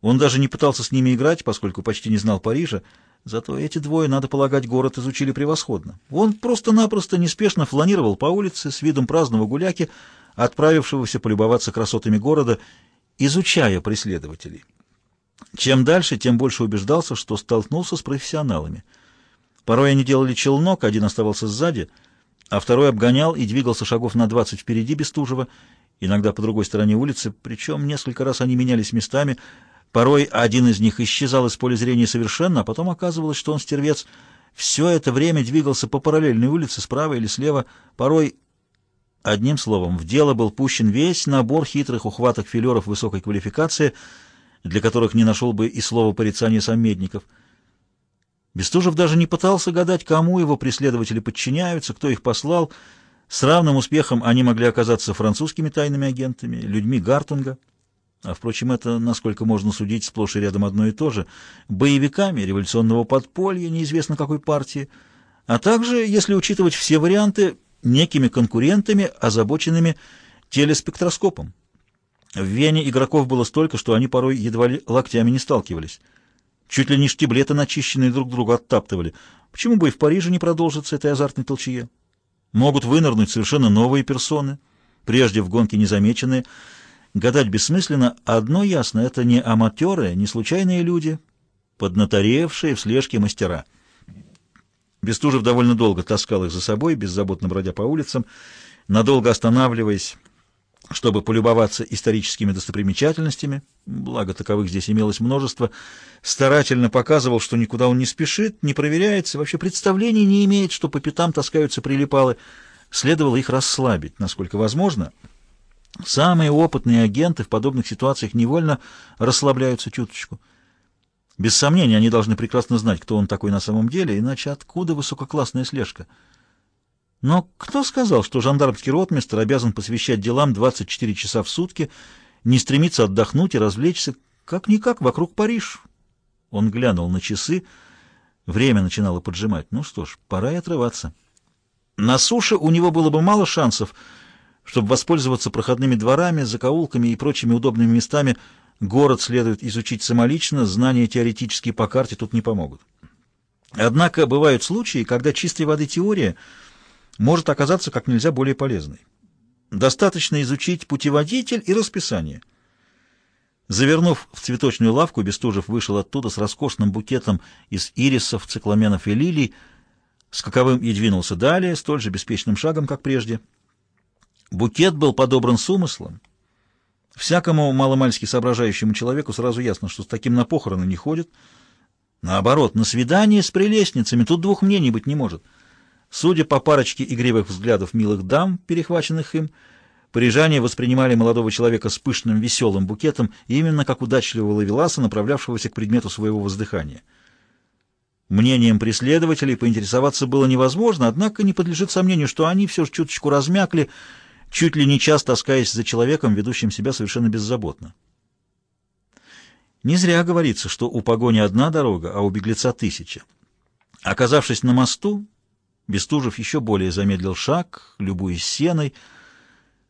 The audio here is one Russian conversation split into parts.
Он даже не пытался с ними играть, поскольку почти не знал Парижа, зато эти двое, надо полагать, город изучили превосходно. Он просто-напросто неспешно фланировал по улице с видом праздного гуляки, отправившегося полюбоваться красотами города, изучая преследователей. Чем дальше, тем больше убеждался, что столкнулся с профессионалами. Порой они делали челнок, один оставался сзади, а второй обгонял и двигался шагов на двадцать впереди Бестужева, иногда по другой стороне улицы, причем несколько раз они менялись местами. Порой один из них исчезал из поля зрения совершенно, а потом оказывалось, что он, стервец, все это время двигался по параллельной улице, справа или слева, порой... Одним словом, в дело был пущен весь набор хитрых ухваток филеров высокой квалификации, для которых не нашел бы и слова порицания сам Медников. Бестужев даже не пытался гадать, кому его преследователи подчиняются, кто их послал, с равным успехом они могли оказаться французскими тайными агентами, людьми Гартунга, а, впрочем, это, насколько можно судить, сплошь и рядом одно и то же, боевиками революционного подполья неизвестно какой партии, а также, если учитывать все варианты, некими конкурентами, озабоченными телеспектроскопом. В Вене игроков было столько, что они порой едва ли локтями не сталкивались. Чуть ли не штиблеты начищенные друг друга оттаптывали. Почему бы и в Париже не продолжиться этой азартной толчье? Могут вынырнуть совершенно новые персоны, прежде в гонке незамеченные. Гадать бессмысленно. Одно ясно — это не аматеры, не случайные люди, поднаторевшие в слежке мастера. Бестужев довольно долго таскал их за собой, беззаботно бродя по улицам, надолго останавливаясь, чтобы полюбоваться историческими достопримечательностями, благо таковых здесь имелось множество, старательно показывал, что никуда он не спешит, не проверяется, вообще представления не имеет, что по пятам таскаются прилипалы. Следовало их расслабить, насколько возможно. Самые опытные агенты в подобных ситуациях невольно расслабляются чуточку. Без сомнения, они должны прекрасно знать, кто он такой на самом деле, иначе откуда высококлассная слежка — но кто сказал, что жандармский ротмистр обязан посвящать делам 24 часа в сутки, не стремиться отдохнуть и развлечься, как-никак вокруг Париж? Он глянул на часы, время начинало поджимать. Ну что ж, пора и отрываться. На суше у него было бы мало шансов, чтобы воспользоваться проходными дворами, закоулками и прочими удобными местами. Город следует изучить самолично, знания теоретические по карте тут не помогут. Однако бывают случаи, когда чистой воды теория — может оказаться как нельзя более полезной. Достаточно изучить путеводитель и расписание. Завернув в цветочную лавку, Бестужев вышел оттуда с роскошным букетом из ирисов, цикламенов и лилий, с каковым и двинулся далее, столь же беспечным шагом, как прежде. Букет был подобран с умыслом. Всякому маломальски соображающему человеку сразу ясно, что с таким на похороны не ходит. Наоборот, на свидание с прелестницами тут двух мнений быть не может — Судя по парочке игривых взглядов милых дам, перехваченных им, парижане воспринимали молодого человека с пышным веселым букетом именно как удачливого лавеласа, направлявшегося к предмету своего воздыхания. Мнением преследователей поинтересоваться было невозможно, однако не подлежит сомнению, что они все же чуточку размякли, чуть ли не час таскаясь за человеком, ведущим себя совершенно беззаботно. Не зря говорится, что у погони одна дорога, а у беглеца тысяча. Оказавшись на мосту, Бестужев еще более замедлил шаг, любуясь сеной.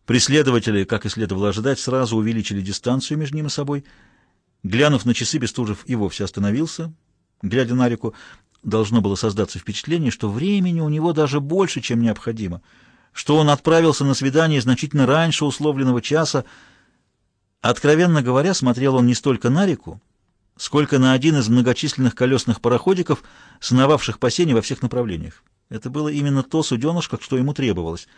Преследователи, как и следовало ожидать, сразу увеличили дистанцию между ним и собой. Глянув на часы, Бестужев и вовсе остановился, глядя на реку. Должно было создаться впечатление, что времени у него даже больше, чем необходимо, что он отправился на свидание значительно раньше условленного часа. Откровенно говоря, смотрел он не столько на реку, сколько на один из многочисленных колесных пароходиков, сновавших по сене во всех направлениях. Это было именно то суденышко, что ему требовалось.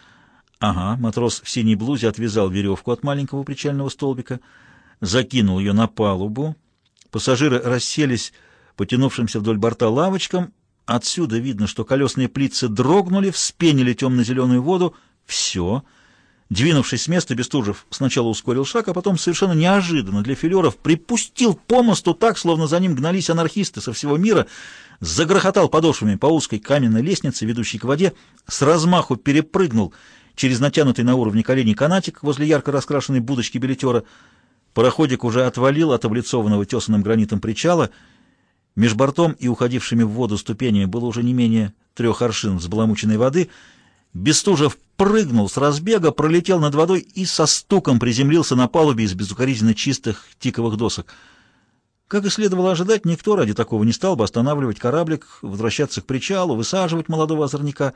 Ага, матрос в синей блузе отвязал веревку от маленького причального столбика, закинул ее на палубу. Пассажиры расселись потянувшимся вдоль борта лавочкам. Отсюда видно, что колесные плитцы дрогнули, вспенили темно-зеленую воду. Все. Двинувшись с места, Бестужев сначала ускорил шаг, а потом совершенно неожиданно для филеров припустил по мосту так, словно за ним гнались анархисты со всего мира — загрохотал подошвами по узкой каменной лестнице, ведущей к воде, с размаху перепрыгнул через натянутый на уровне коленей канатик возле ярко раскрашенной будочки билетера. Пароходик уже отвалил от облицованного тесаным гранитом причала. Меж бортом и уходившими в воду ступенями было уже не менее трех аршин взбаламученной воды. Бестужев прыгнул с разбега, пролетел над водой и со стуком приземлился на палубе из безукоризненно чистых тиковых досок. Как и следовало ожидать, никто ради такого не стал бы останавливать кораблик, возвращаться к причалу, высаживать молодого озорняка.